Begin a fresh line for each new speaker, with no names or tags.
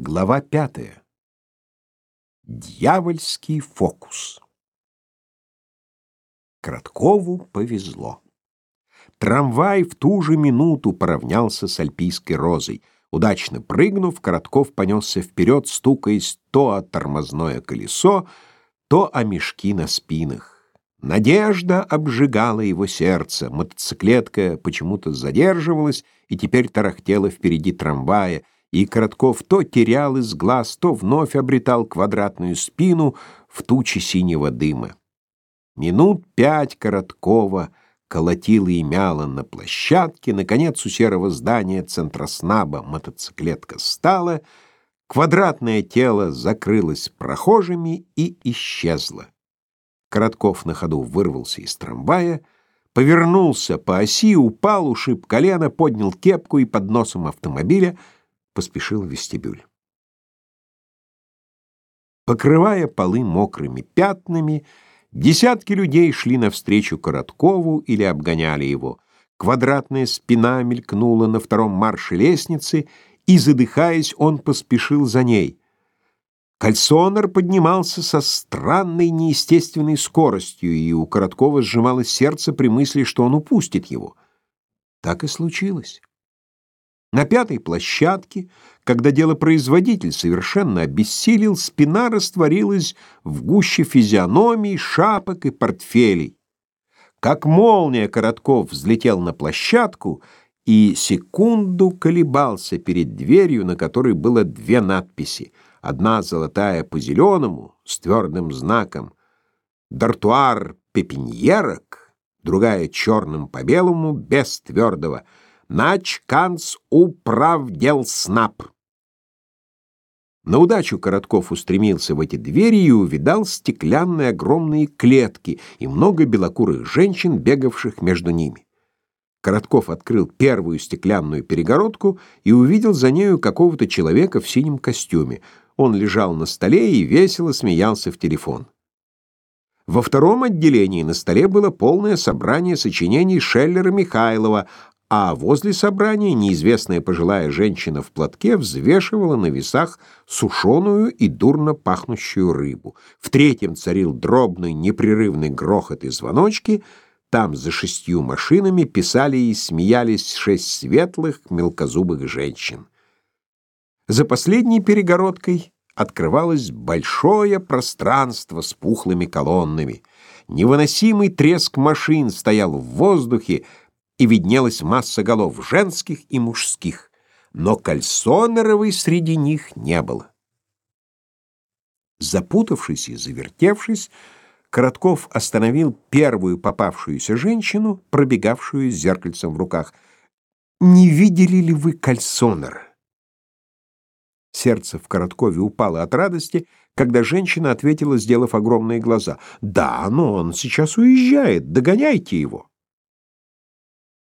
Глава пятая. Дьявольский фокус. Короткову повезло. Трамвай в ту же минуту поравнялся с альпийской розой. Удачно прыгнув, Коротков понесся вперед, стукаясь то о тормозное колесо, то о мешки на спинах. Надежда обжигала его сердце. Мотоциклетка почему-то задерживалась и теперь тарахтела впереди трамвая — и Коротков то терял из глаз, то вновь обретал квадратную спину в туче синего дыма. Минут пять Короткова колотила и мяла на площадке, наконец у серого здания центроснаба мотоциклетка стала, квадратное тело закрылось прохожими и исчезло. Коротков на ходу вырвался из трамвая, повернулся по оси, упал, ушиб колено, поднял кепку и под носом автомобиля — поспешил в вестибюль. Покрывая полы мокрыми пятнами, десятки людей шли навстречу Короткову или обгоняли его. Квадратная спина мелькнула на втором марше лестницы, и, задыхаясь, он поспешил за ней. Кальсонер поднимался со странной неестественной скоростью, и у Короткова сжималось сердце при мысли, что он упустит его. Так и случилось. На пятой площадке, когда делопроизводитель совершенно обессилел, спина растворилась в гуще физиономий, шапок и портфелей. Как молния Коротков взлетел на площадку и секунду колебался перед дверью, на которой было две надписи. Одна золотая по зеленому, с твердым знаком «Дартуар пепеньерок», другая черным по белому, без твердого — Нач канц управдел снап. На удачу Коротков устремился в эти двери и увидал стеклянные огромные клетки и много белокурых женщин, бегавших между ними. Коротков открыл первую стеклянную перегородку и увидел за нею какого-то человека в синем костюме. Он лежал на столе и весело смеялся в телефон. Во втором отделении на столе было полное собрание сочинений Шеллера Михайлова, а возле собрания неизвестная пожилая женщина в платке взвешивала на весах сушеную и дурно пахнущую рыбу. В третьем царил дробный непрерывный грохот и звоночки, там за шестью машинами писали и смеялись шесть светлых мелкозубых женщин. За последней перегородкой открывалось большое пространство с пухлыми колоннами. Невыносимый треск машин стоял в воздухе, и виднелась масса голов женских и мужских, но кальсонеровой среди них не было. Запутавшись и завертевшись, Коротков остановил первую попавшуюся женщину, пробегавшую с зеркальцем в руках. «Не видели ли вы кальсонера?» Сердце в Короткове упало от радости, когда женщина ответила, сделав огромные глаза. «Да, но он сейчас уезжает, догоняйте его».